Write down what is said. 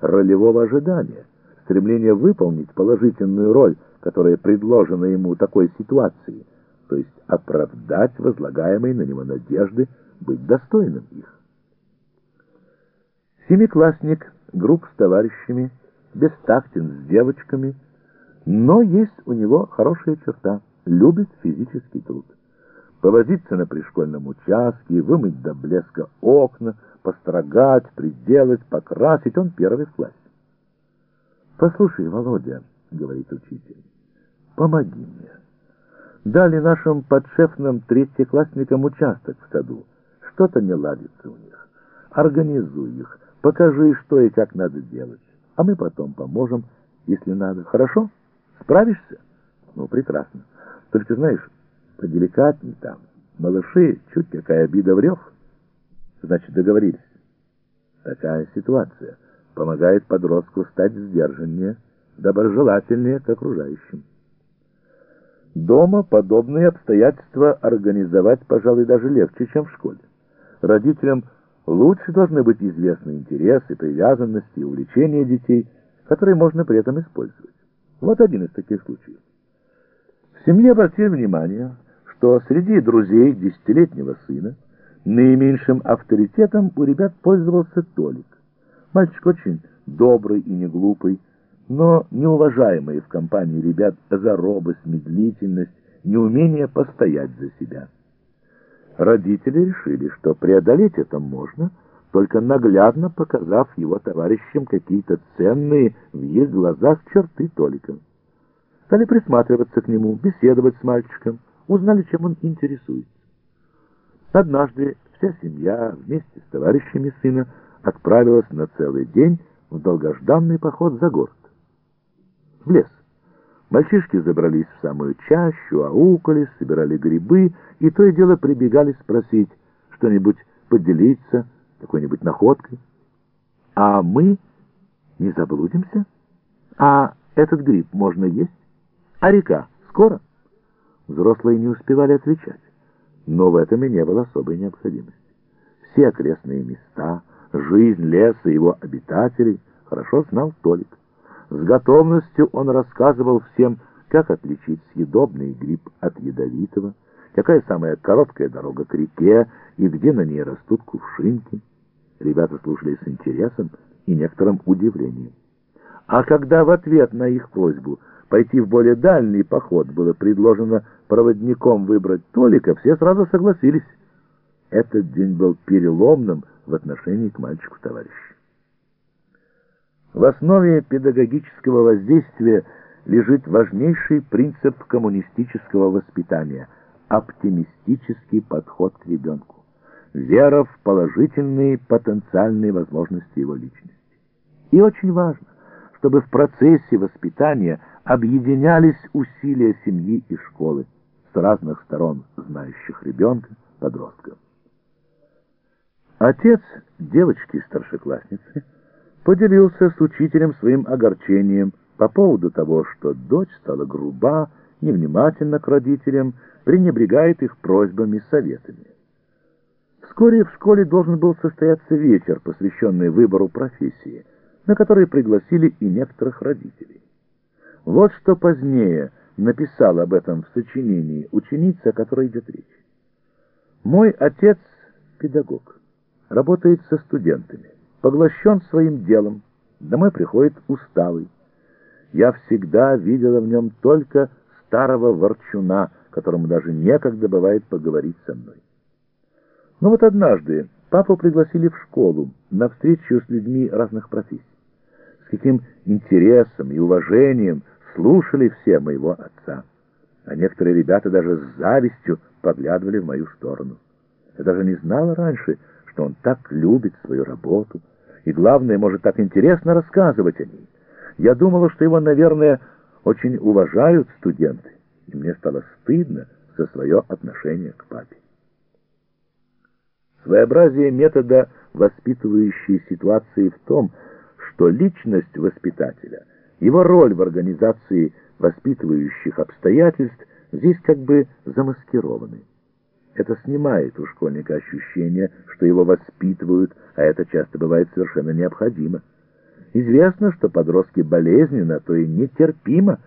ролевого ожидания, стремление выполнить положительную роль, которая предложена ему такой ситуации, то есть оправдать возлагаемые на него надежды, быть достойным их. Семиклассник, групп с товарищами, бестактен с девочками, но есть у него хорошая черта — любит физический труд. Повозиться на пришкольном участке, вымыть до блеска окна, построгать, приделать, покрасить — он первый в классе. «Послушай, Володя», — говорит учитель, — «помоги мне. Дали нашим подшефным третьеклассникам участок в саду. Что-то не ладится у них. Организуй их, Покажи, что и как надо делать. А мы потом поможем, если надо. Хорошо? Справишься? Ну, прекрасно. Только, знаешь, поделикатней там. Малыши, чуть какая обида врёв. Значит, договорились. Такая ситуация помогает подростку стать сдержаннее, доброжелательнее к окружающим. Дома подобные обстоятельства организовать, пожалуй, даже легче, чем в школе. Родителям – Лучше должны быть известны интересы, привязанности и увлечения детей, которые можно при этом использовать. Вот один из таких случаев. В семье обратили внимание, что среди друзей десятилетнего сына наименьшим авторитетом у ребят пользовался Толик. Мальчик очень добрый и не глупый, но неуважаемый в компании ребят за робость, медлительность, неумение постоять за себя. Родители решили, что преодолеть это можно, только наглядно показав его товарищам какие-то ценные в их глазах черты Толика. Стали присматриваться к нему, беседовать с мальчиком, узнали, чем он интересуется. Однажды вся семья вместе с товарищами сына отправилась на целый день в долгожданный поход за город. В лес. Мальчишки забрались в самую чащу, аукались, собирали грибы, и то и дело прибегали спросить что-нибудь, поделиться какой-нибудь находкой. А мы не заблудимся? А этот гриб можно есть? А река скоро? Взрослые не успевали отвечать, но в этом и не было особой необходимости. Все окрестные места, жизнь леса и его обитателей хорошо знал Толик. С готовностью он рассказывал всем, как отличить съедобный гриб от ядовитого, какая самая короткая дорога к реке и где на ней растут кувшинки. Ребята слушали с интересом и некоторым удивлением. А когда в ответ на их просьбу пойти в более дальний поход было предложено проводником выбрать Толика, все сразу согласились. Этот день был переломным в отношении к мальчику-товарищу. В основе педагогического воздействия лежит важнейший принцип коммунистического воспитания – оптимистический подход к ребенку, вера в положительные потенциальные возможности его личности. И очень важно, чтобы в процессе воспитания объединялись усилия семьи и школы с разных сторон знающих ребенка, подростка. Отец девочки-старшеклассницы – поделился с учителем своим огорчением по поводу того, что дочь стала груба, невнимательна к родителям, пренебрегает их просьбами советами. Вскоре в школе должен был состояться вечер, посвященный выбору профессии, на который пригласили и некоторых родителей. Вот что позднее написал об этом в сочинении ученица, о которой идет речь. «Мой отец – педагог, работает со студентами поглощен своим делом, домой приходит усталый. Я всегда видела в нем только старого ворчуна, которому даже некогда бывает поговорить со мной. Но вот однажды папу пригласили в школу на встречу с людьми разных профессий. С каким интересом и уважением слушали все моего отца. А некоторые ребята даже с завистью поглядывали в мою сторону. Я даже не знала раньше, что он так любит свою работу, и, главное, может так интересно рассказывать о ней. Я думала, что его, наверное, очень уважают студенты, и мне стало стыдно за свое отношение к папе. Своеобразие метода воспитывающей ситуации в том, что личность воспитателя, его роль в организации воспитывающих обстоятельств здесь как бы замаскированы. Это снимает у школьника ощущение, что его воспитывают, а это часто бывает совершенно необходимо. Известно, что подростки болезненно, то и нетерпимо